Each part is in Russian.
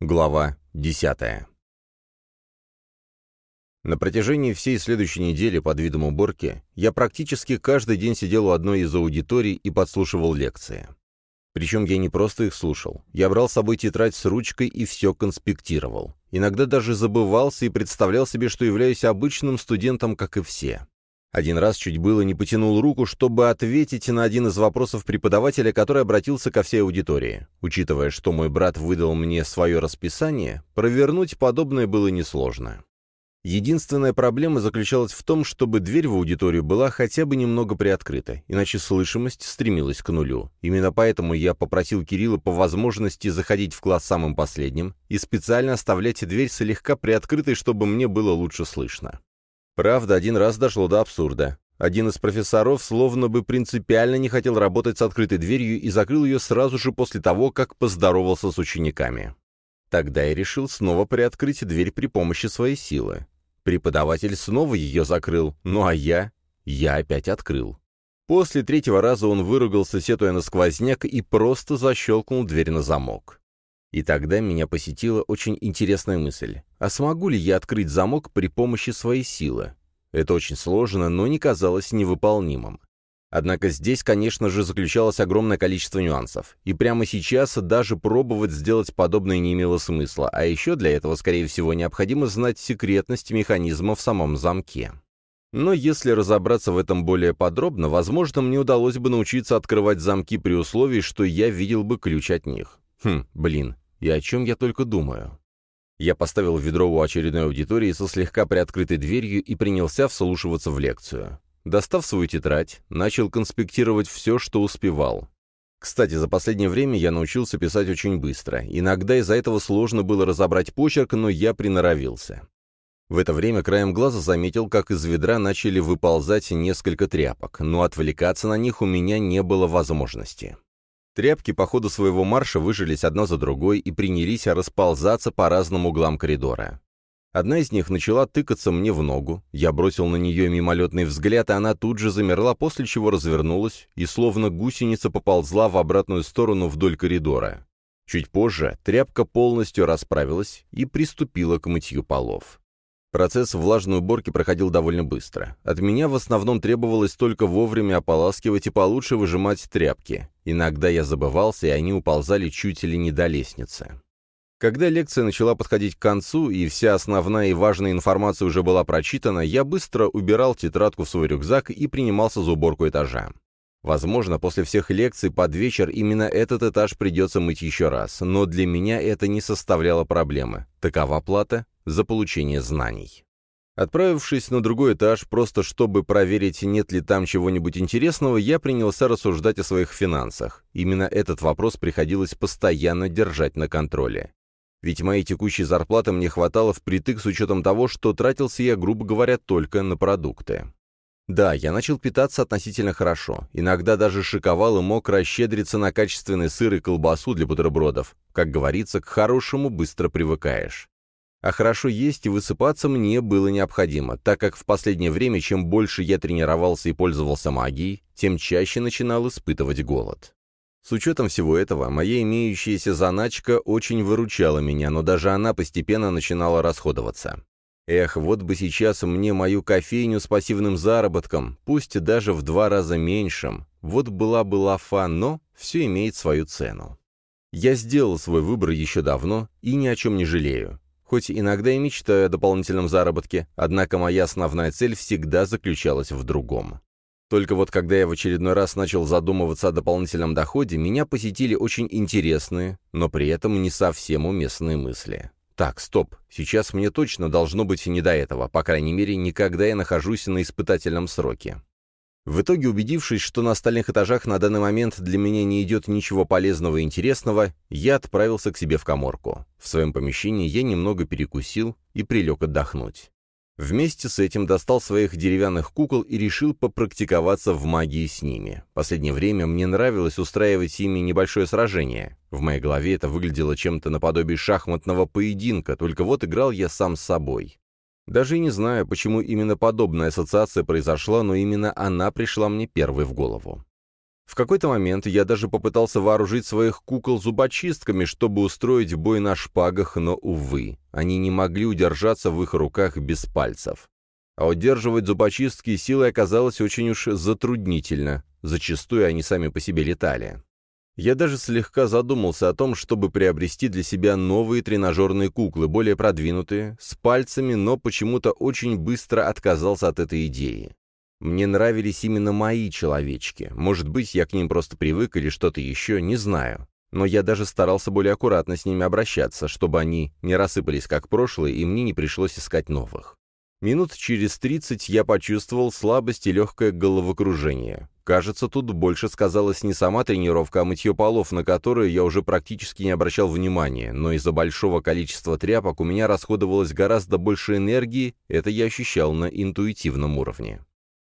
Глава 10. На протяжении всей следующей недели под видом уборки я практически каждый день сидел у одной из аудиторий и подслушивал лекции. Причем я не просто их слушал, я брал с собой тетрадь с ручкой и все конспектировал. Иногда даже забывался и представлял себе, что являюсь обычным студентом, как и все. Один раз чуть было не потянул руку, чтобы ответить на один из вопросов преподавателя, который обратился ко всей аудитории. Учитывая, что мой брат выдал мне свое расписание, провернуть подобное было несложно. Единственная проблема заключалась в том, чтобы дверь в аудиторию была хотя бы немного приоткрыта, иначе слышимость стремилась к нулю. Именно поэтому я попросил Кирилла по возможности заходить в класс самым последним и специально оставлять дверь слегка приоткрытой, чтобы мне было лучше слышно. Правда, один раз дошло до абсурда. Один из профессоров словно бы принципиально не хотел работать с открытой дверью и закрыл ее сразу же после того, как поздоровался с учениками. Тогда я решил снова приоткрыть дверь при помощи своей силы. Преподаватель снова ее закрыл, ну а я... я опять открыл. После третьего раза он выругался, сетуя на сквозняк, и просто защелкнул дверь на замок. И тогда меня посетила очень интересная мысль. А смогу ли я открыть замок при помощи своей силы? Это очень сложно, но не казалось невыполнимым. Однако здесь, конечно же, заключалось огромное количество нюансов. И прямо сейчас даже пробовать сделать подобное не имело смысла, а еще для этого, скорее всего, необходимо знать секретность механизма в самом замке. Но если разобраться в этом более подробно, возможно, мне удалось бы научиться открывать замки при условии, что я видел бы ключ от них. Хм, блин, и о чем я только думаю? Я поставил ведро у очередной аудитории со слегка приоткрытой дверью и принялся вслушиваться в лекцию. Достав свою тетрадь, начал конспектировать все, что успевал. Кстати, за последнее время я научился писать очень быстро. Иногда из-за этого сложно было разобрать почерк, но я приноровился. В это время краем глаза заметил, как из ведра начали выползать несколько тряпок, но отвлекаться на них у меня не было возможности. Тряпки по ходу своего марша выжились одна за другой и принялись расползаться по разным углам коридора. Одна из них начала тыкаться мне в ногу, я бросил на нее мимолетный взгляд, и она тут же замерла, после чего развернулась и словно гусеница поползла в обратную сторону вдоль коридора. Чуть позже тряпка полностью расправилась и приступила к мытью полов. Процесс влажной уборки проходил довольно быстро. От меня в основном требовалось только вовремя ополаскивать и получше выжимать тряпки. Иногда я забывался, и они уползали чуть ли не до лестницы. Когда лекция начала подходить к концу, и вся основная и важная информация уже была прочитана, я быстро убирал тетрадку в свой рюкзак и принимался за уборку этажа. Возможно, после всех лекций под вечер именно этот этаж придется мыть еще раз, но для меня это не составляло проблемы. Такова плата за получение знаний. Отправившись на другой этаж, просто чтобы проверить, нет ли там чего-нибудь интересного, я принялся рассуждать о своих финансах. Именно этот вопрос приходилось постоянно держать на контроле. Ведь моей текущей зарплаты мне хватало впритык с учетом того, что тратился я, грубо говоря, только на продукты. Да, я начал питаться относительно хорошо. Иногда даже шиковал и мог расщедриться на качественный сыр и колбасу для бутербродов. Как говорится, к хорошему быстро привыкаешь. А хорошо есть и высыпаться мне было необходимо, так как в последнее время, чем больше я тренировался и пользовался магией, тем чаще начинал испытывать голод. С учетом всего этого, моя имеющаяся заначка очень выручала меня, но даже она постепенно начинала расходоваться. Эх, вот бы сейчас мне мою кофейню с пассивным заработком, пусть даже в два раза меньшим. Вот была бы лафа, но все имеет свою цену. Я сделал свой выбор еще давно и ни о чем не жалею. Хоть иногда и мечтаю о дополнительном заработке, однако моя основная цель всегда заключалась в другом. Только вот когда я в очередной раз начал задумываться о дополнительном доходе, меня посетили очень интересные, но при этом не совсем уместные мысли. Так, стоп, сейчас мне точно должно быть не до этого, по крайней мере, никогда я нахожусь на испытательном сроке. В итоге, убедившись, что на остальных этажах на данный момент для меня не идет ничего полезного и интересного, я отправился к себе в коморку. В своем помещении я немного перекусил и прилег отдохнуть. Вместе с этим достал своих деревянных кукол и решил попрактиковаться в магии с ними. Последнее время мне нравилось устраивать с ними небольшое сражение. В моей голове это выглядело чем-то наподобие шахматного поединка, только вот играл я сам с собой. Даже и не знаю, почему именно подобная ассоциация произошла, но именно она пришла мне первой в голову. В какой-то момент я даже попытался вооружить своих кукол зубочистками, чтобы устроить бой на шпагах, но, увы, они не могли удержаться в их руках без пальцев. А удерживать зубочистки силой оказалось очень уж затруднительно, зачастую они сами по себе летали. Я даже слегка задумался о том, чтобы приобрести для себя новые тренажерные куклы, более продвинутые, с пальцами, но почему-то очень быстро отказался от этой идеи. Мне нравились именно мои человечки. Может быть, я к ним просто привык или что-то еще, не знаю. Но я даже старался более аккуратно с ними обращаться, чтобы они не рассыпались как прошлые, и мне не пришлось искать новых. Минут через тридцать я почувствовал слабость и легкое головокружение. Кажется, тут больше сказалась не сама тренировка, а мытье полов, на которую я уже практически не обращал внимания, но из-за большого количества тряпок у меня расходовалось гораздо больше энергии, это я ощущал на интуитивном уровне.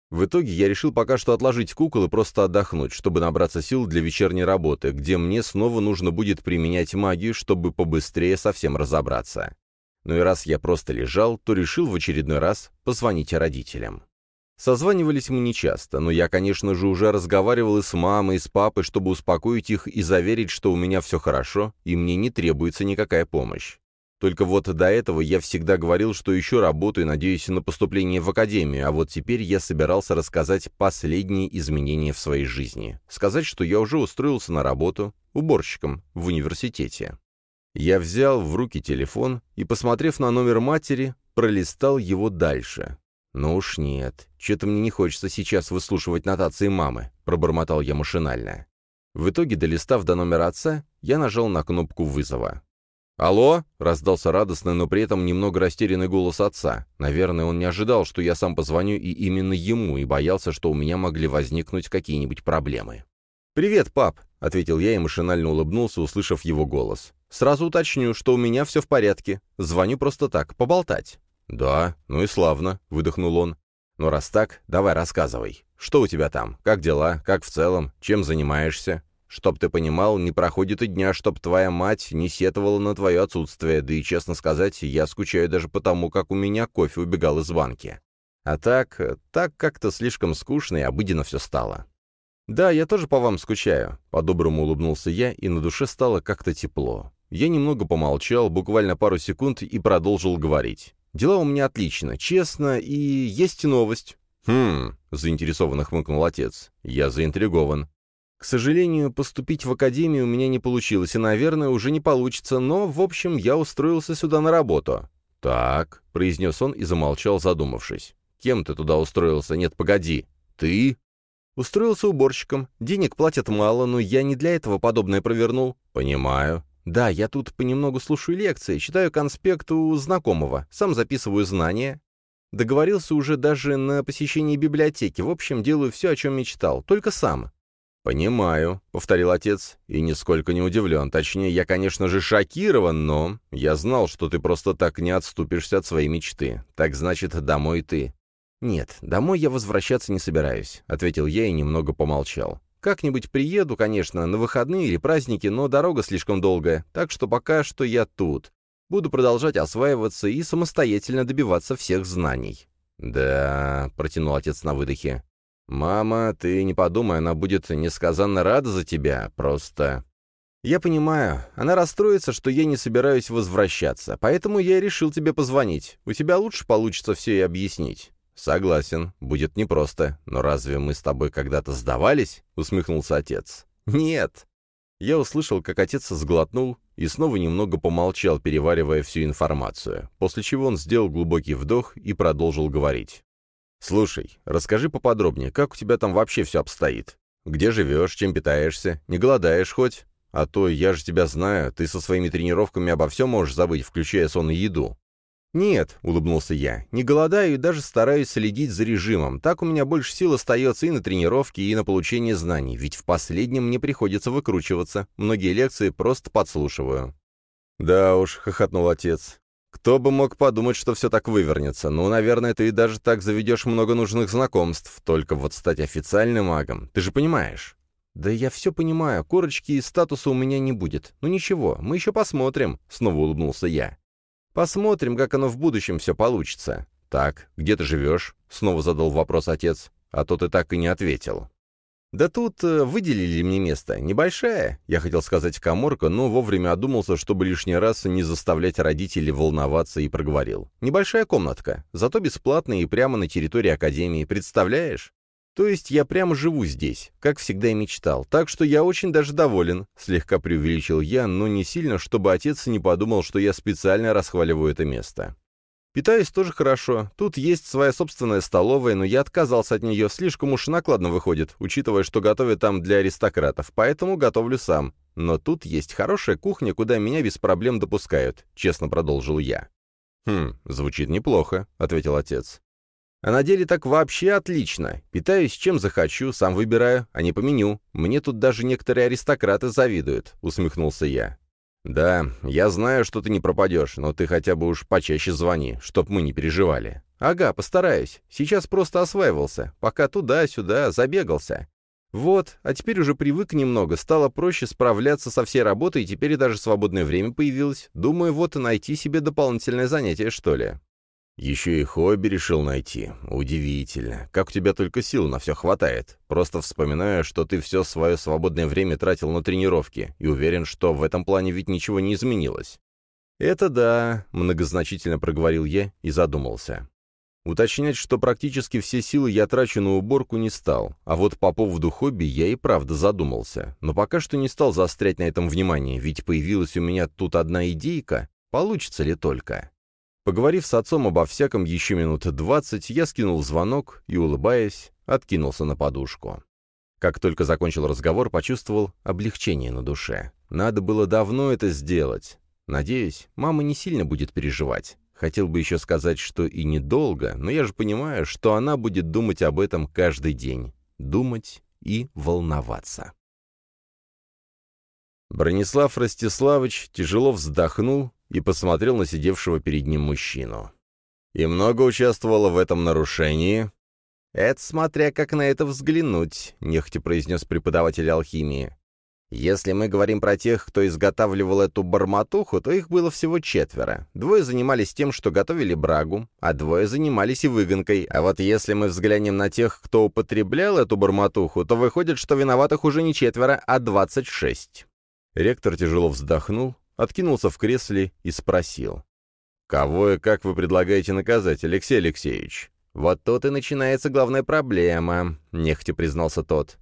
В итоге я решил пока что отложить кукол и просто отдохнуть, чтобы набраться сил для вечерней работы, где мне снова нужно будет применять магию, чтобы побыстрее совсем разобраться. Ну и раз я просто лежал, то решил в очередной раз позвонить родителям. Созванивались мы нечасто, но я, конечно же, уже разговаривал и с мамой, и с папой, чтобы успокоить их и заверить, что у меня все хорошо, и мне не требуется никакая помощь. Только вот до этого я всегда говорил, что еще работаю, надеюсь на поступление в академию, а вот теперь я собирался рассказать последние изменения в своей жизни. Сказать, что я уже устроился на работу уборщиком в университете. Я взял в руки телефон и, посмотрев на номер матери, пролистал его дальше. «Ну уж нет, что-то мне не хочется сейчас выслушивать нотации мамы», — пробормотал я машинально. В итоге, долистав до номера отца, я нажал на кнопку вызова. «Алло?» — раздался радостный, но при этом немного растерянный голос отца. Наверное, он не ожидал, что я сам позвоню и именно ему, и боялся, что у меня могли возникнуть какие-нибудь проблемы. «Привет, пап!» — ответил я и машинально улыбнулся, услышав его голос. «Сразу уточню, что у меня все в порядке. Звоню просто так, поболтать». «Да, ну и славно», — выдохнул он. «Ну раз так, давай рассказывай. Что у тебя там? Как дела? Как в целом? Чем занимаешься?» Чтоб ты понимал, не проходит и дня, чтоб твоя мать не сетовала на твое отсутствие, да и, честно сказать, я скучаю даже потому, как у меня кофе убегал из банки. А так, так как-то слишком скучно и обыденно все стало. «Да, я тоже по вам скучаю», — по-доброму улыбнулся я, и на душе стало как-то тепло. Я немного помолчал, буквально пару секунд, и продолжил говорить. «Дела у меня отлично, честно, и есть новость». «Хм», — заинтересованно хмыкнул отец. «Я заинтригован. К сожалению, поступить в академию у меня не получилось, и, наверное, уже не получится, но, в общем, я устроился сюда на работу. «Так», — произнес он и замолчал, задумавшись. «Кем ты туда устроился? Нет, погоди. Ты?» «Устроился уборщиком. Денег платят мало, но я не для этого подобное провернул». «Понимаю». «Да, я тут понемногу слушаю лекции, читаю конспект у знакомого, сам записываю знания». Договорился уже даже на посещение библиотеки. В общем, делаю все, о чем мечтал, только сам. «Понимаю», — повторил отец, — «и нисколько не удивлен. Точнее, я, конечно же, шокирован, но я знал, что ты просто так не отступишься от своей мечты. Так значит, домой ты». «Нет, домой я возвращаться не собираюсь», — ответил я и немного помолчал. «Как-нибудь приеду, конечно, на выходные или праздники, но дорога слишком долгая, так что пока что я тут. Буду продолжать осваиваться и самостоятельно добиваться всех знаний». «Да», — протянул отец на выдохе, «Мама, ты не подумай, она будет несказанно рада за тебя, просто...» «Я понимаю. Она расстроится, что я не собираюсь возвращаться, поэтому я решил тебе позвонить. У тебя лучше получится все и объяснить». «Согласен, будет непросто. Но разве мы с тобой когда-то сдавались?» — усмехнулся отец. «Нет». Я услышал, как отец сглотнул и снова немного помолчал, переваривая всю информацию, после чего он сделал глубокий вдох и продолжил говорить. «Слушай, расскажи поподробнее, как у тебя там вообще все обстоит? Где живешь, чем питаешься, не голодаешь хоть? А то я же тебя знаю, ты со своими тренировками обо всем можешь забыть, включая сон и еду». «Нет», — улыбнулся я, — «не голодаю и даже стараюсь следить за режимом. Так у меня больше сил остается и на тренировки, и на получение знаний, ведь в последнем мне приходится выкручиваться. Многие лекции просто подслушиваю». «Да уж», — хохотнул отец, кто бы мог подумать, что все так вывернется. Ну, наверное, ты даже так заведешь много нужных знакомств. Только вот стать официальным магом, ты же понимаешь. «Да я все понимаю, корочки и статуса у меня не будет. Ну ничего, мы еще посмотрим», — снова улыбнулся я. «Посмотрим, как оно в будущем все получится». «Так, где ты живешь?» — снова задал вопрос отец, а то ты так и не ответил. «Да тут э, выделили мне место. Небольшая, я хотел сказать коморка, но вовремя одумался, чтобы лишний раз не заставлять родителей волноваться и проговорил. Небольшая комнатка, зато бесплатная и прямо на территории академии, представляешь? То есть я прямо живу здесь, как всегда и мечтал, так что я очень даже доволен», — слегка преувеличил я, но не сильно, чтобы отец не подумал, что я специально расхваливаю это место. Питаюсь тоже хорошо. Тут есть своя собственная столовая, но я отказался от нее. Слишком уж накладно выходит, учитывая, что готовят там для аристократов. Поэтому готовлю сам. Но тут есть хорошая кухня, куда меня без проблем допускают», — честно продолжил я. «Хм, звучит неплохо», — ответил отец. «А на деле так вообще отлично. Питаюсь чем захочу, сам выбираю, а не по меню. Мне тут даже некоторые аристократы завидуют», — усмехнулся я. «Да, я знаю, что ты не пропадешь, но ты хотя бы уж почаще звони, чтоб мы не переживали». «Ага, постараюсь. Сейчас просто осваивался. Пока туда-сюда забегался. Вот, а теперь уже привык немного, стало проще справляться со всей работой, и теперь даже свободное время появилось. Думаю, вот и найти себе дополнительное занятие, что ли». «Еще и хобби решил найти. Удивительно. Как у тебя только сил на все хватает. Просто вспоминаю, что ты все свое свободное время тратил на тренировки, и уверен, что в этом плане ведь ничего не изменилось». «Это да», — многозначительно проговорил я и задумался. Уточнять, что практически все силы я трачу на уборку, не стал, а вот по поводу хобби я и правда задумался. Но пока что не стал заострять на этом внимание, ведь появилась у меня тут одна идейка, получится ли только. Поговорив с отцом обо всяком еще минут двадцать, я скинул звонок и, улыбаясь, откинулся на подушку. Как только закончил разговор, почувствовал облегчение на душе. Надо было давно это сделать. Надеюсь, мама не сильно будет переживать. Хотел бы еще сказать, что и недолго, но я же понимаю, что она будет думать об этом каждый день. Думать и волноваться. Бронислав Ростиславович тяжело вздохнул и посмотрел на сидевшего перед ним мужчину. «И много участвовало в этом нарушении?» «Это смотря как на это взглянуть», — нехотя произнес преподаватель алхимии. «Если мы говорим про тех, кто изготавливал эту барматуху, то их было всего четверо. Двое занимались тем, что готовили брагу, а двое занимались и выгонкой. А вот если мы взглянем на тех, кто употреблял эту барматуху, то выходит, что виноватых уже не четверо, а двадцать шесть». Ректор тяжело вздохнул, откинулся в кресле и спросил. «Кого и как вы предлагаете наказать, Алексей Алексеевич?» «Вот тут и начинается главная проблема», — нехотя признался тот.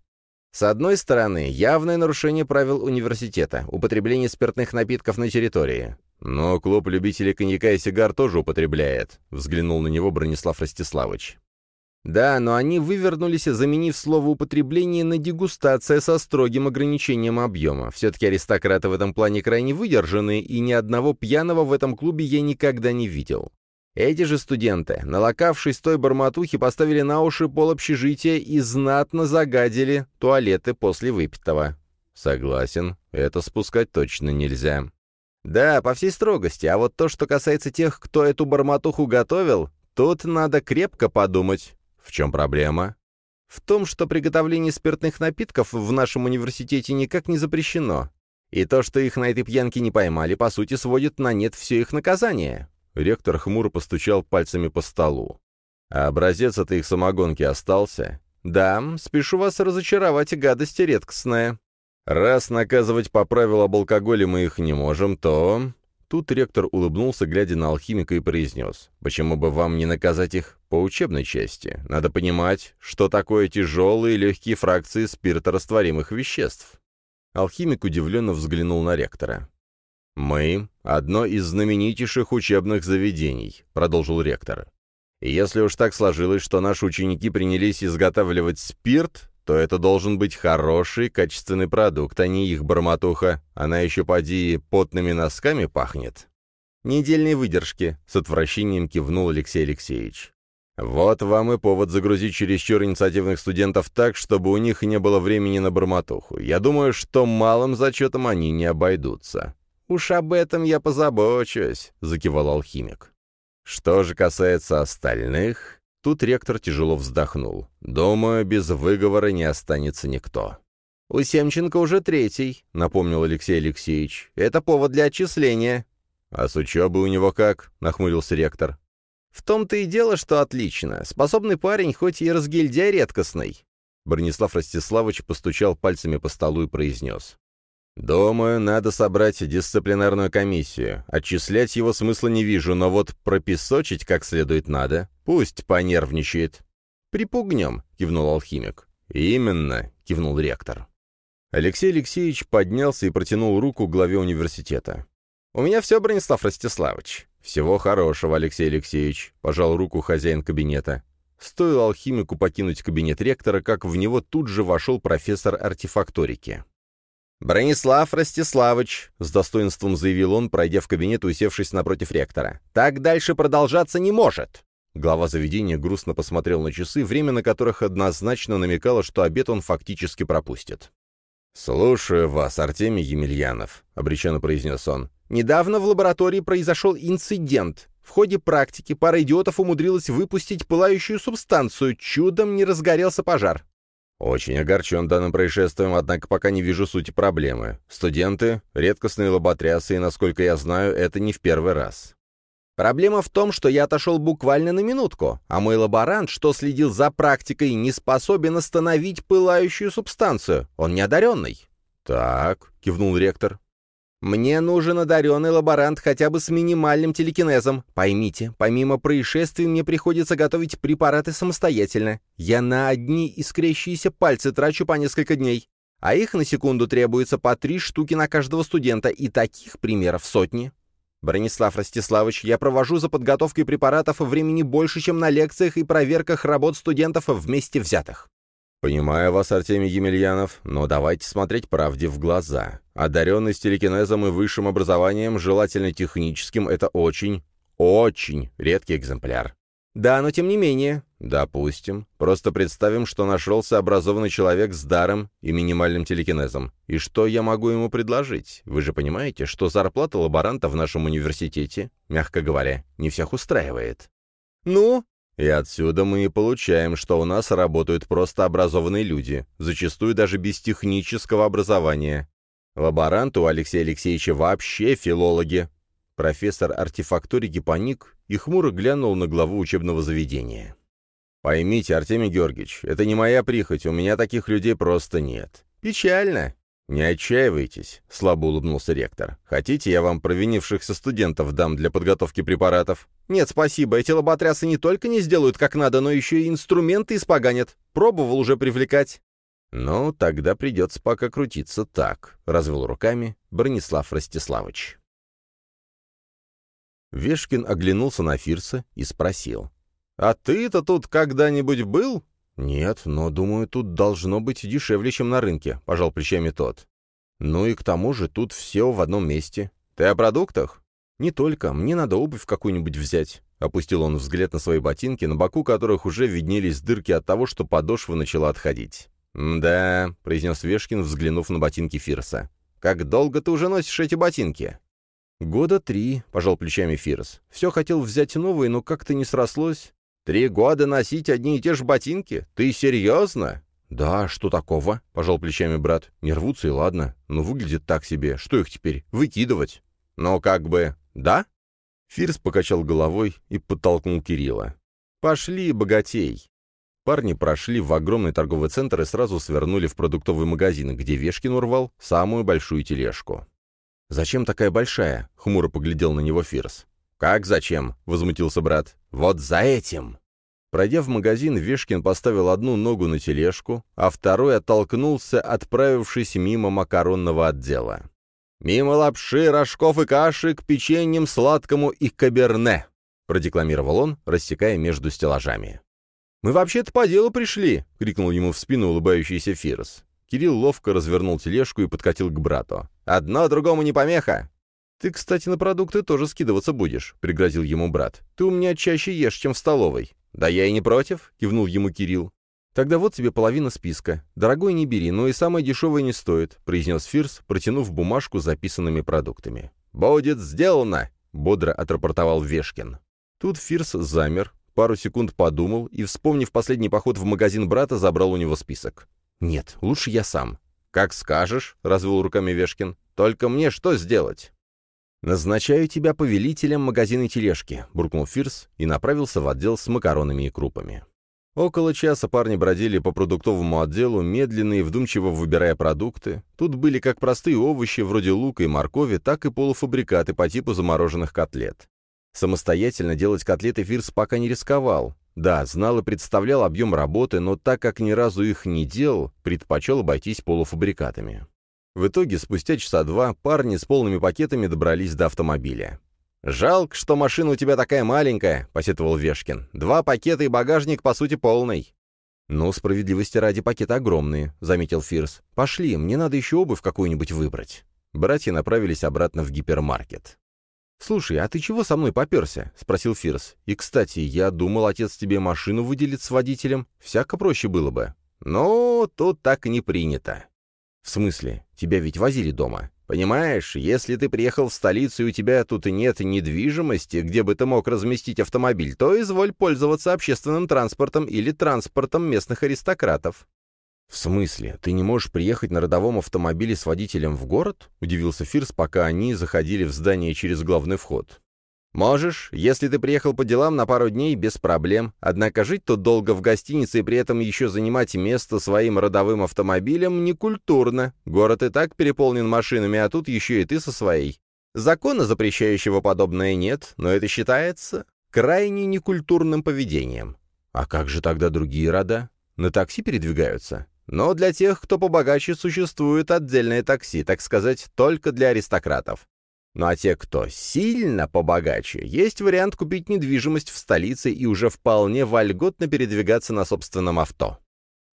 «С одной стороны, явное нарушение правил университета, употребление спиртных напитков на территории. Но клуб любителей коньяка и сигар тоже употребляет», — взглянул на него Бронислав Ростиславович. Да, но они вывернулись, заменив слово употребление на дегустация со строгим ограничением объема. Все-таки аристократы в этом плане крайне выдержаны, и ни одного пьяного в этом клубе я никогда не видел. Эти же студенты, налокавшись той барматухи, поставили на уши пол общежития и знатно загадили туалеты после выпитого. Согласен, это спускать точно нельзя. Да, по всей строгости, а вот то, что касается тех, кто эту барматуху готовил, тут надо крепко подумать. В чем проблема? В том, что приготовление спиртных напитков в нашем университете никак не запрещено. И то, что их на этой пьянке не поймали, по сути, сводит на нет все их наказание. Ректор хмуро постучал пальцами по столу. А образец этой их самогонки остался? Да, спешу вас разочаровать, гадость редкостная. Раз наказывать по правилам алкоголя мы их не можем, то... Тут ректор улыбнулся, глядя на алхимика, и произнес, «Почему бы вам не наказать их по учебной части? Надо понимать, что такое тяжелые и легкие фракции спирторастворимых веществ». Алхимик удивленно взглянул на ректора. «Мы — одно из знаменитейших учебных заведений», — продолжил ректор. «И если уж так сложилось, что наши ученики принялись изготавливать спирт, то это должен быть хороший, качественный продукт, а не их бормотуха. Она еще, поди, потными носками пахнет. Недельные выдержки, с отвращением кивнул Алексей Алексеевич. Вот вам и повод загрузить чересчур инициативных студентов так, чтобы у них не было времени на бормотуху. Я думаю, что малым зачетом они не обойдутся. «Уж об этом я позабочусь», — закивал алхимик. Что же касается остальных, Тут ректор тяжело вздохнул. «Думаю, без выговора не останется никто». «У Семченко уже третий», — напомнил Алексей Алексеевич. «Это повод для отчисления». «А с учебой у него как?» — нахмурился ректор. «В том-то и дело, что отлично. Способный парень, хоть и разгильдяй редкостный. Бронислав Ростиславович постучал пальцами по столу и произнес. «Думаю, надо собрать дисциплинарную комиссию. Отчислять его смысла не вижу, но вот пропесочить как следует надо. Пусть понервничает». «Припугнем», — кивнул алхимик. «Именно», — кивнул ректор. Алексей Алексеевич поднялся и протянул руку главе университета. «У меня все, Бронислав Ростиславович». «Всего хорошего, Алексей Алексеевич», — пожал руку хозяин кабинета. Стоило алхимику покинуть кабинет ректора, как в него тут же вошел профессор артефакторики. «Бронислав Ростиславович», — с достоинством заявил он, пройдя в кабинет и усевшись напротив ректора, — «так дальше продолжаться не может». Глава заведения грустно посмотрел на часы, время на которых однозначно намекало, что обед он фактически пропустит. «Слушаю вас, Артемий Емельянов», — обреченно произнес он. «Недавно в лаборатории произошел инцидент. В ходе практики пара идиотов умудрилась выпустить пылающую субстанцию. Чудом не разгорелся пожар. Очень огорчен данным происшествием, однако пока не вижу сути проблемы. Студенты, редкостные лоботрясы, и, насколько я знаю, это не в первый раз. Проблема в том, что я отошел буквально на минутку, а мой лаборант, что следил за практикой, не способен остановить пылающую субстанцию. Он неодаренный. «Так», — кивнул ректор. «Мне нужен одаренный лаборант хотя бы с минимальным телекинезом. Поймите, помимо происшествий мне приходится готовить препараты самостоятельно. Я на одни искрящиеся пальцы трачу по несколько дней, а их на секунду требуется по три штуки на каждого студента, и таких примеров сотни. Бронислав Ростиславович, я провожу за подготовкой препаратов времени больше, чем на лекциях и проверках работ студентов вместе взятых. «Понимаю вас, Артемий Емельянов, но давайте смотреть правде в глаза. Одаренность телекинезом и высшим образованием, желательно техническим, это очень, очень редкий экземпляр. Да, но тем не менее. Допустим. Просто представим, что нашелся образованный человек с даром и минимальным телекинезом. И что я могу ему предложить? Вы же понимаете, что зарплата лаборанта в нашем университете, мягко говоря, не всех устраивает. Ну? И отсюда мы и получаем, что у нас работают просто образованные люди, зачастую даже без технического образования. Лаборанты у Алексея Алексеевича вообще филологи, Профессор артефакторики паник и хмуро глянул на главу учебного заведения. «Поймите, Артемий Георгиевич, это не моя прихоть, у меня таких людей просто нет». «Печально». «Не отчаивайтесь», — слабо улыбнулся ректор. «Хотите, я вам провинившихся студентов дам для подготовки препаратов?» «Нет, спасибо, эти лоботрясы не только не сделают как надо, но еще и инструменты испоганят. Пробовал уже привлекать». «Ну, тогда придется пока крутиться так», — развел руками Бронислав Ростиславович. Вешкин оглянулся на Фирса и спросил. «А ты-то тут когда-нибудь был?» «Нет, но, думаю, тут должно быть дешевле, чем на рынке», — пожал плечами тот. «Ну и к тому же тут все в одном месте. Ты о продуктах?» «Не только. Мне надо обувь какую-нибудь взять». Опустил он взгляд на свои ботинки, на боку которых уже виднелись дырки от того, что подошва начала отходить. «Да», — произнес Вешкин, взглянув на ботинки Фирса. «Как долго ты уже носишь эти ботинки?» «Года три», — пожал плечами Фирс. «Все хотел взять новые, но как-то не срослось». «Три года носить одни и те же ботинки? Ты серьезно?» «Да, что такого?» — пожал плечами брат. «Не рвутся и ладно. Но выглядит так себе. Что их теперь? Выкидывать?» «Ну, как бы... Да?» Фирс покачал головой и подтолкнул Кирилла. «Пошли, богатей!» Парни прошли в огромный торговый центр и сразу свернули в продуктовый магазин, где Вешкин урвал самую большую тележку. «Зачем такая большая?» — хмуро поглядел на него Фирс. «Как зачем?» — возмутился брат. «Вот за этим!» Пройдя в магазин, Вешкин поставил одну ногу на тележку, а второй оттолкнулся, отправившись мимо макаронного отдела. «Мимо лапши, рожков и каши к печеньям сладкому и каберне», — продекламировал он, рассекая между стеллажами. «Мы вообще-то по делу пришли!» — крикнул ему в спину улыбающийся Фирс. Кирилл ловко развернул тележку и подкатил к брату. «Одно другому не помеха!» «Ты, кстати, на продукты тоже скидываться будешь», — пригрозил ему брат. «Ты у меня чаще ешь, чем в столовой». «Да я и не против», — кивнул ему Кирилл. «Тогда вот тебе половина списка. Дорогой не бери, но и самое дешевое не стоит», — произнес Фирс, протянув бумажку с записанными продуктами. «Будет сделано», — бодро отрапортовал Вешкин. Тут Фирс замер, пару секунд подумал и, вспомнив последний поход в магазин брата, забрал у него список. «Нет, лучше я сам». «Как скажешь», — развел руками Вешкин. «Только мне что сделать?» «Назначаю тебя повелителем магазина тележки», — буркнул Фирс и направился в отдел с макаронами и крупами. Около часа парни бродили по продуктовому отделу, медленно и вдумчиво выбирая продукты. Тут были как простые овощи, вроде лука и моркови, так и полуфабрикаты по типу замороженных котлет. Самостоятельно делать котлеты Фирс пока не рисковал. Да, знал и представлял объем работы, но так как ни разу их не делал, предпочел обойтись полуфабрикатами. В итоге, спустя часа два, парни с полными пакетами добрались до автомобиля. «Жалко, что машина у тебя такая маленькая», — посетовал Вешкин. «Два пакета и багажник, по сути, полный». «Ну, справедливости ради, пакеты огромные», — заметил Фирс. «Пошли, мне надо еще обувь какую-нибудь выбрать». Братья направились обратно в гипермаркет. «Слушай, а ты чего со мной поперся?» — спросил Фирс. «И, кстати, я думал, отец тебе машину выделит с водителем. Всяко проще было бы». «Ну, тут так не принято». «В смысле? Тебя ведь возили дома?» Понимаешь, если ты приехал в столицу и у тебя тут нет недвижимости, где бы ты мог разместить автомобиль, то изволь пользоваться общественным транспортом или транспортом местных аристократов». «В смысле? Ты не можешь приехать на родовом автомобиле с водителем в город?» — удивился Фирс, пока они заходили в здание через главный вход. «Можешь, если ты приехал по делам на пару дней, без проблем. Однако жить тут долго в гостинице и при этом еще занимать место своим родовым автомобилем некультурно. Город и так переполнен машинами, а тут еще и ты со своей. Закона, запрещающего подобное, нет, но это считается крайне некультурным поведением. А как же тогда другие рода? На такси передвигаются? Но для тех, кто побогаче, существует отдельное такси, так сказать, только для аристократов. Ну а те, кто сильно побогаче, есть вариант купить недвижимость в столице и уже вполне вольготно передвигаться на собственном авто.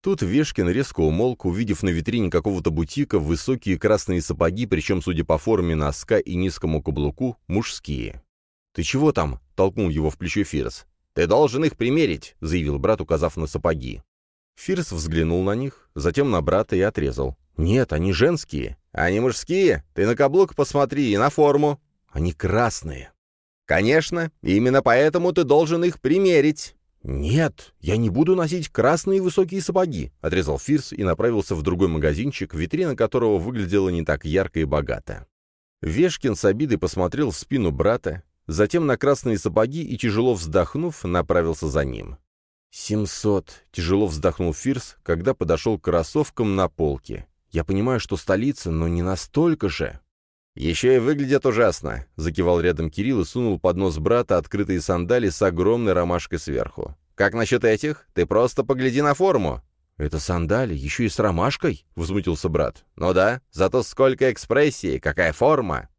Тут Вешкин резко умолк, увидев на витрине какого-то бутика высокие красные сапоги, причем, судя по форме носка и низкому каблуку, мужские. «Ты чего там?» — толкнул его в плечо Фирс. «Ты должен их примерить», — заявил брат, указав на сапоги. Фирс взглянул на них, затем на брата и отрезал. «Нет, они женские». «Они мужские? Ты на каблук посмотри и на форму». «Они красные». «Конечно, именно поэтому ты должен их примерить». «Нет, я не буду носить красные высокие сапоги», — отрезал Фирс и направился в другой магазинчик, витрина которого выглядела не так ярко и богато. Вешкин с обидой посмотрел в спину брата, затем на красные сапоги и, тяжело вздохнув, направился за ним. «Семьсот», — тяжело вздохнул Фирс, когда подошел к кроссовкам на полке. Я понимаю, что столица, но не настолько же». «Еще и выглядят ужасно», — закивал рядом Кирилл и сунул под нос брата открытые сандали с огромной ромашкой сверху. «Как насчет этих? Ты просто погляди на форму». «Это сандали, еще и с ромашкой?» — возмутился брат. «Ну да, зато сколько экспрессии, какая форма!»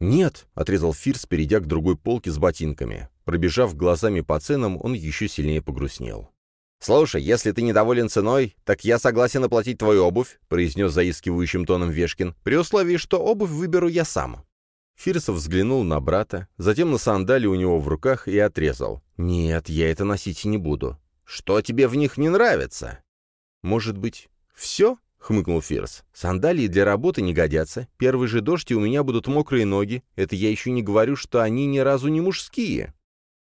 «Нет», — отрезал Фирс, перейдя к другой полке с ботинками. Пробежав глазами по ценам, он еще сильнее погрустнел. «Слушай, если ты недоволен ценой, так я согласен оплатить твою обувь», произнес заискивающим тоном Вешкин, «при условии, что обувь выберу я сам». Фирсов взглянул на брата, затем на сандали у него в руках и отрезал. «Нет, я это носить не буду». «Что тебе в них не нравится?» «Может быть, все?» — хмыкнул Фирс. «Сандалии для работы не годятся. Первый же дождь, и у меня будут мокрые ноги. Это я еще не говорю, что они ни разу не мужские».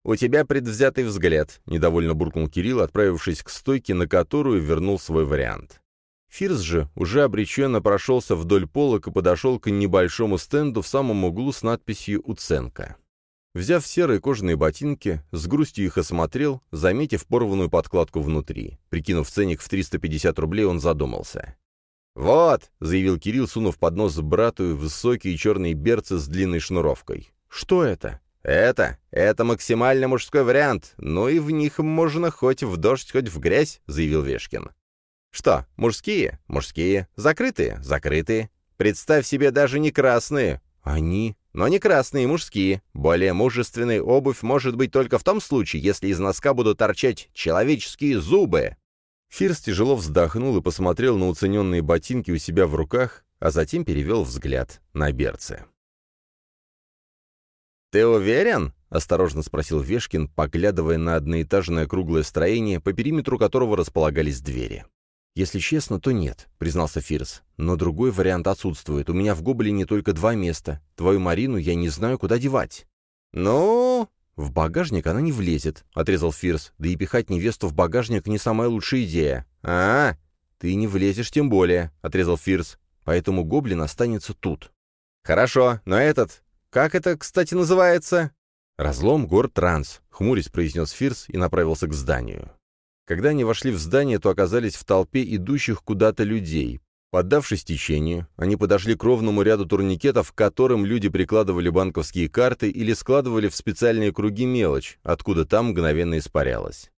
«У тебя предвзятый взгляд», — недовольно буркнул Кирилл, отправившись к стойке, на которую вернул свой вариант. Фирс же уже обреченно прошелся вдоль полок и подошел к небольшому стенду в самом углу с надписью «Уценка». Взяв серые кожаные ботинки, с грустью их осмотрел, заметив порванную подкладку внутри. Прикинув ценник в 350 рублей, он задумался. «Вот», — заявил Кирилл, сунув под нос брату высокие черные берцы с длинной шнуровкой. «Что это?» «Это? Это максимально мужской вариант, ну и в них можно хоть в дождь, хоть в грязь», — заявил Вешкин. «Что, мужские? Мужские. Закрытые? Закрытые. Представь себе даже не красные. Они. Но не красные, мужские. Более мужественная обувь может быть только в том случае, если из носка будут торчать человеческие зубы». Фирс тяжело вздохнул и посмотрел на уцененные ботинки у себя в руках, а затем перевел взгляд на берцы. «Ты уверен?» — осторожно спросил Вешкин, поглядывая на одноэтажное круглое строение, по периметру которого располагались двери. «Если честно, то нет», — признался Фирс. «Но другой вариант отсутствует. У меня в Гоблине только два места. Твою Марину я не знаю, куда девать». «Ну...» «В багажник она не влезет», — отрезал Фирс. «Да и пихать невесту в багажник не самая лучшая идея». «А, ты не влезешь тем более», — отрезал Фирс. «Поэтому Гоблин останется тут». «Хорошо, но этот... «Как это, кстати, называется?» «Разлом гор Транс», — хмурясь произнес Фирс и направился к зданию. Когда они вошли в здание, то оказались в толпе идущих куда-то людей. Поддавшись течению, они подошли к ровному ряду турникетов, к которым люди прикладывали банковские карты или складывали в специальные круги мелочь, откуда там мгновенно испарялась.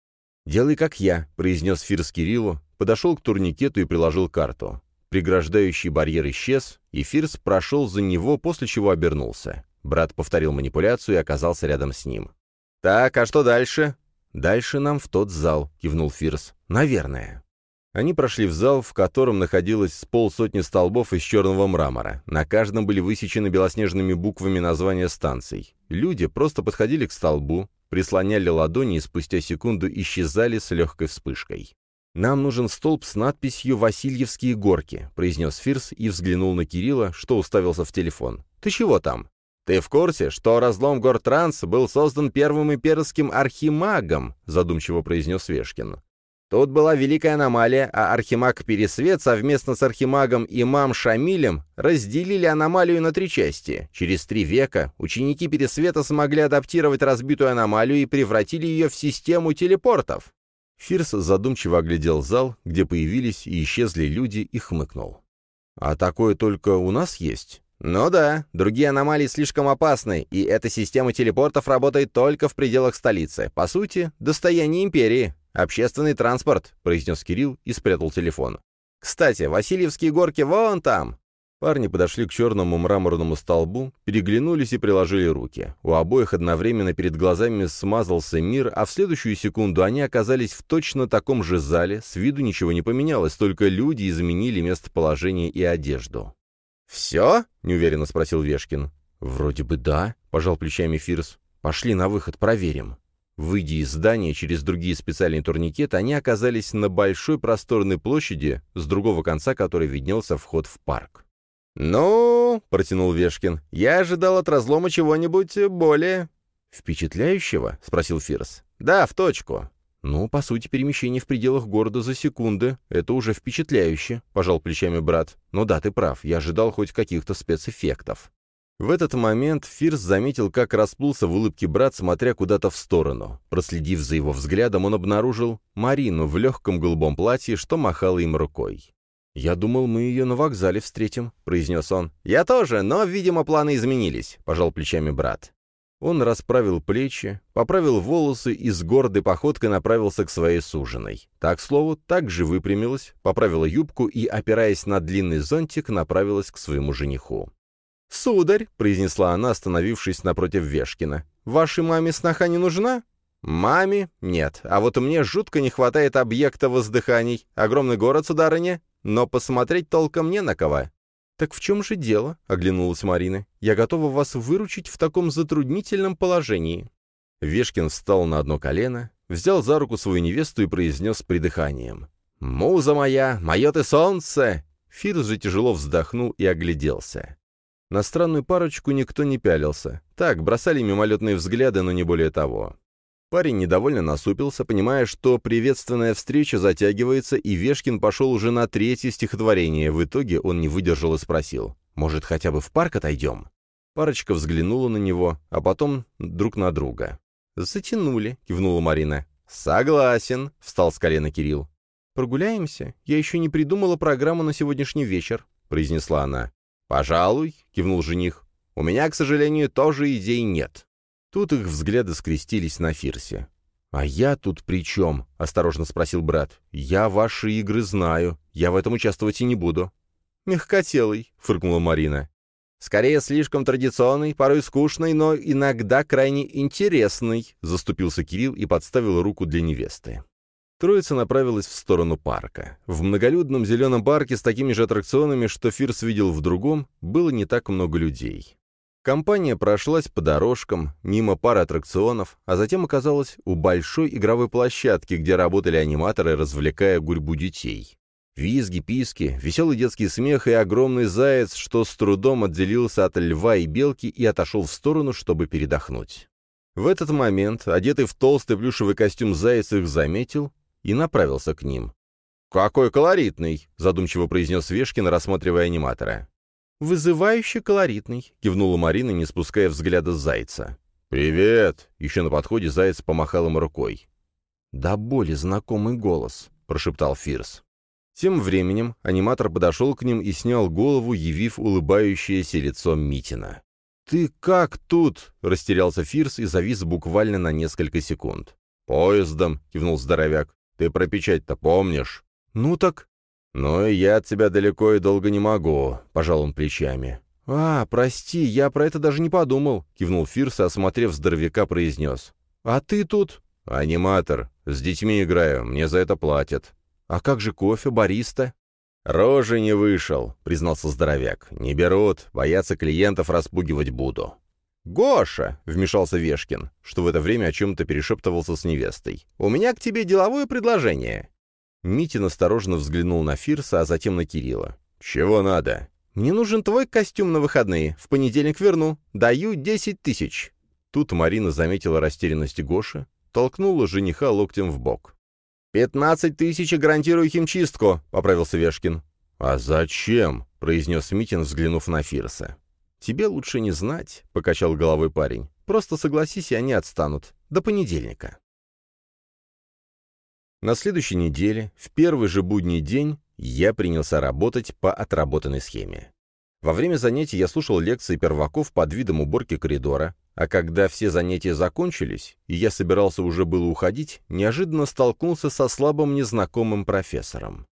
«Делай как я», — произнес Фирс Кириллу, подошел к турникету и приложил карту. Преграждающий барьер исчез, и Фирс прошел за него, после чего обернулся. Брат повторил манипуляцию и оказался рядом с ним. «Так, а что дальше?» «Дальше нам в тот зал», — кивнул Фирс. «Наверное». Они прошли в зал, в котором находилось с полсотни столбов из черного мрамора. На каждом были высечены белоснежными буквами названия станций. Люди просто подходили к столбу, прислоняли ладони и спустя секунду исчезали с легкой вспышкой. «Нам нужен столб с надписью «Васильевские горки», — произнес Фирс и взглянул на Кирилла, что уставился в телефон. «Ты чего там?» «Ты в курсе, что разлом Гортранс был создан первым имперским архимагом?» — задумчиво произнес Вешкин. Тут была великая аномалия, а архимаг Пересвет совместно с архимагом Имам Шамилем разделили аномалию на три части. Через три века ученики Пересвета смогли адаптировать разбитую аномалию и превратили ее в систему телепортов. Фирс задумчиво оглядел зал, где появились и исчезли люди, и хмыкнул. «А такое только у нас есть?» «Ну да, другие аномалии слишком опасны, и эта система телепортов работает только в пределах столицы. По сути, достояние империи. Общественный транспорт», — произнес Кирилл и спрятал телефон. «Кстати, Васильевские горки вон там!» Парни подошли к черному мраморному столбу, переглянулись и приложили руки. У обоих одновременно перед глазами смазался мир, а в следующую секунду они оказались в точно таком же зале, с виду ничего не поменялось, только люди изменили местоположение и одежду. «Все?» — неуверенно спросил Вешкин. «Вроде бы да», — пожал плечами Фирс. «Пошли на выход, проверим». Выйдя из здания через другие специальные турникеты, они оказались на большой просторной площади, с другого конца которой виднелся вход в парк. «Ну, — протянул Вешкин, — я ожидал от разлома чего-нибудь более...» «Впечатляющего?» — спросил Фирс. «Да, в точку». «Ну, по сути, перемещение в пределах города за секунды. Это уже впечатляюще», — пожал плечами брат. «Ну да, ты прав, я ожидал хоть каких-то спецэффектов». В этот момент Фирс заметил, как расплылся в улыбке брат, смотря куда-то в сторону. Проследив за его взглядом, он обнаружил Марину в легком голубом платье, что махала им рукой. «Я думал, мы ее на вокзале встретим», — произнес он. «Я тоже, но, видимо, планы изменились», — пожал плечами брат. Он расправил плечи, поправил волосы и с гордой походкой направился к своей суженой. Так, слову, так же выпрямилась, поправила юбку и, опираясь на длинный зонтик, направилась к своему жениху. «Сударь», — произнесла она, остановившись напротив Вешкина, — «вашей маме сноха не нужна?» «Маме? Нет. А вот мне жутко не хватает объекта воздыханий. Огромный город, сударыня, но посмотреть толком не на кого. «Так в чем же дело?» — оглянулась Марина. «Я готова вас выручить в таком затруднительном положении». Вешкин встал на одно колено, взял за руку свою невесту и произнес с придыханием. «Муза моя, мое ты солнце!» Фирс же тяжело вздохнул и огляделся. На странную парочку никто не пялился. Так, бросали мимолетные взгляды, но не более того. Парень недовольно насупился, понимая, что приветственная встреча затягивается, и Вешкин пошел уже на третье стихотворение. В итоге он не выдержал и спросил, «Может, хотя бы в парк отойдем?» Парочка взглянула на него, а потом друг на друга. «Затянули», — кивнула Марина. «Согласен», — встал с колена Кирилл. «Прогуляемся? Я еще не придумала программу на сегодняшний вечер», — произнесла она. «Пожалуй», — кивнул жених. «У меня, к сожалению, тоже идей нет». Тут их взгляды скрестились на Фирсе. «А я тут при чем?» — осторожно спросил брат. «Я ваши игры знаю. Я в этом участвовать и не буду». «Мягкотелый», — фыркнула Марина. «Скорее, слишком традиционный, порой скучный, но иногда крайне интересный», — заступился Кирилл и подставил руку для невесты. Троица направилась в сторону парка. В многолюдном зеленом парке с такими же аттракционами, что Фирс видел в другом, было не так много людей. Компания прошлась по дорожкам, мимо пары аттракционов, а затем оказалась у большой игровой площадки, где работали аниматоры, развлекая гурьбу детей. Визги, писки, веселый детский смех и огромный заяц, что с трудом отделился от льва и белки и отошел в сторону, чтобы передохнуть. В этот момент, одетый в толстый плюшевый костюм заяц их заметил и направился к ним. «Какой колоритный!» — задумчиво произнес Вешкин, рассматривая аниматора. «Вызывающе колоритный», — кивнула Марина, не спуская взгляда с зайца. «Привет!» — еще на подходе заяц помахал ему рукой. «Да боли знакомый голос», — прошептал Фирс. Тем временем аниматор подошел к ним и снял голову, явив улыбающееся лицо Митина. «Ты как тут?» — растерялся Фирс и завис буквально на несколько секунд. «Поездом», — кивнул здоровяк. «Ты про печать-то помнишь?» «Ну так...» «Ну я от тебя далеко и долго не могу», — пожал он плечами. «А, прости, я про это даже не подумал», — кивнул Фирс, осмотрев здоровяка, произнес. «А ты тут?» «Аниматор. С детьми играю, мне за это платят». «А как же кофе, бариста?» «Рожи не вышел», — признался здоровяк. «Не берут, боятся клиентов распугивать буду». «Гоша!» — вмешался Вешкин, что в это время о чем-то перешептывался с невестой. «У меня к тебе деловое предложение». Митин осторожно взглянул на Фирса, а затем на Кирилла. «Чего надо?» «Мне нужен твой костюм на выходные. В понедельник верну. Даю десять тысяч». Тут Марина заметила растерянность Гоши, толкнула жениха локтем в бок. «Пятнадцать тысяч и гарантирую химчистку», — поправился Вешкин. «А зачем?» — произнес Митин, взглянув на Фирса. «Тебе лучше не знать», — покачал головой парень. «Просто согласись, и они отстанут. До понедельника». На следующей неделе, в первый же будний день, я принялся работать по отработанной схеме. Во время занятий я слушал лекции перваков под видом уборки коридора, а когда все занятия закончились, и я собирался уже было уходить, неожиданно столкнулся со слабым незнакомым профессором.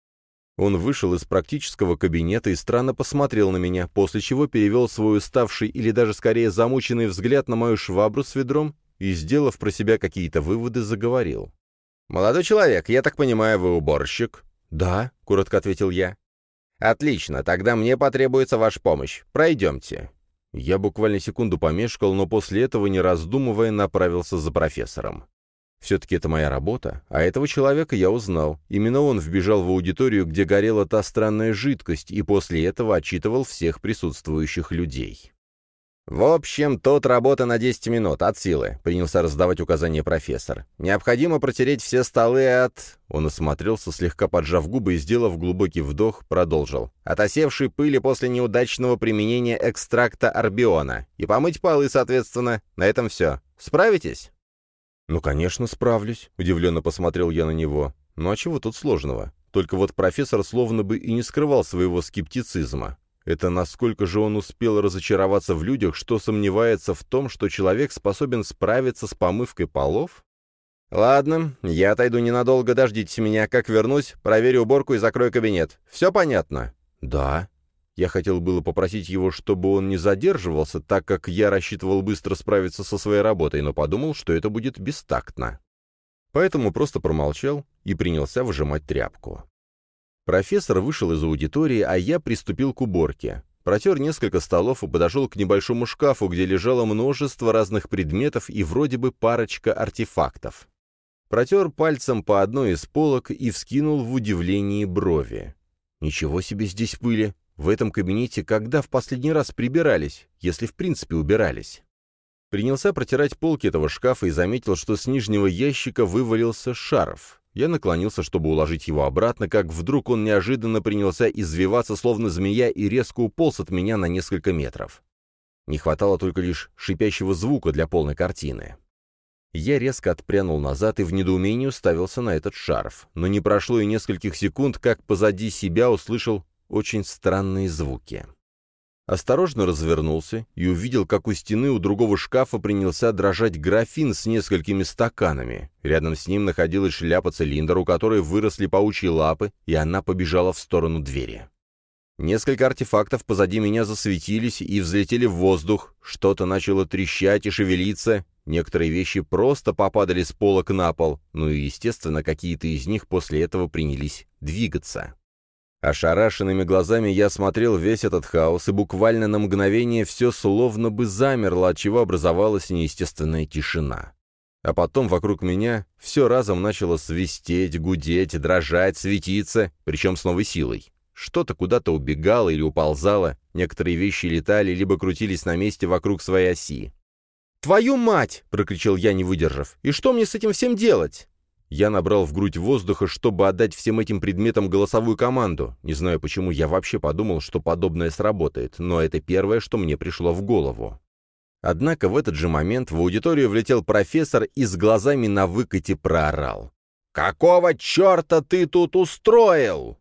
Он вышел из практического кабинета и странно посмотрел на меня, после чего перевел свой уставший или даже скорее замученный взгляд на мою швабру с ведром и, сделав про себя какие-то выводы, заговорил. «Молодой человек, я так понимаю, вы уборщик?» «Да», — коротко ответил я. «Отлично, тогда мне потребуется ваша помощь. Пройдемте». Я буквально секунду помешкал, но после этого, не раздумывая, направился за профессором. Все-таки это моя работа, а этого человека я узнал. Именно он вбежал в аудиторию, где горела та странная жидкость, и после этого отчитывал всех присутствующих людей. «В общем, тут работа на 10 минут, от силы», — принялся раздавать указания профессор. «Необходимо протереть все столы от...» Он осмотрелся, слегка поджав губы и, сделав глубокий вдох, продолжил. «От осевшей пыли после неудачного применения экстракта орбиона. И помыть полы, соответственно. На этом все. Справитесь?» «Ну, конечно, справлюсь», — удивленно посмотрел я на него. «Ну а чего тут сложного? Только вот профессор словно бы и не скрывал своего скептицизма. Это насколько же он успел разочароваться в людях, что сомневается в том, что человек способен справиться с помывкой полов? «Ладно, я отойду ненадолго, дождитесь меня. Как вернусь, проверю уборку и закрою кабинет. Все понятно?» «Да». Я хотел было попросить его, чтобы он не задерживался, так как я рассчитывал быстро справиться со своей работой, но подумал, что это будет бестактно. Поэтому просто промолчал и принялся выжимать тряпку. Профессор вышел из аудитории, а я приступил к уборке. Протер несколько столов и подошел к небольшому шкафу, где лежало множество разных предметов и вроде бы парочка артефактов. Протер пальцем по одной из полок и вскинул в удивлении брови. Ничего себе здесь пыли! В этом кабинете когда в последний раз прибирались, если в принципе убирались? Принялся протирать полки этого шкафа и заметил, что с нижнего ящика вывалился шарф. Я наклонился, чтобы уложить его обратно, как вдруг он неожиданно принялся извиваться, словно змея, и резко уполз от меня на несколько метров. Не хватало только лишь шипящего звука для полной картины. Я резко отпрянул назад и в недоумении уставился на этот шарф, но не прошло и нескольких секунд, как позади себя услышал очень странные звуки. Осторожно развернулся и увидел, как у стены у другого шкафа принялся дрожать графин с несколькими стаканами. Рядом с ним находилась шляпа-цилиндр, у которой выросли паучьи лапы, и она побежала в сторону двери. Несколько артефактов позади меня засветились и взлетели в воздух, что-то начало трещать и шевелиться, некоторые вещи просто попадали с полок на пол, ну и, естественно, какие-то из них после этого принялись двигаться. Ошарашенными глазами я смотрел весь этот хаос, и буквально на мгновение все словно бы замерло, отчего образовалась неестественная тишина. А потом вокруг меня все разом начало свистеть, гудеть, дрожать, светиться, причем с новой силой. Что-то куда-то убегало или уползало, некоторые вещи летали, либо крутились на месте вокруг своей оси. «Твою мать!» — прокричал я, не выдержав. «И что мне с этим всем делать?» Я набрал в грудь воздуха, чтобы отдать всем этим предметам голосовую команду. Не знаю, почему я вообще подумал, что подобное сработает, но это первое, что мне пришло в голову. Однако в этот же момент в аудиторию влетел профессор и с глазами на выкате проорал. «Какого черта ты тут устроил?»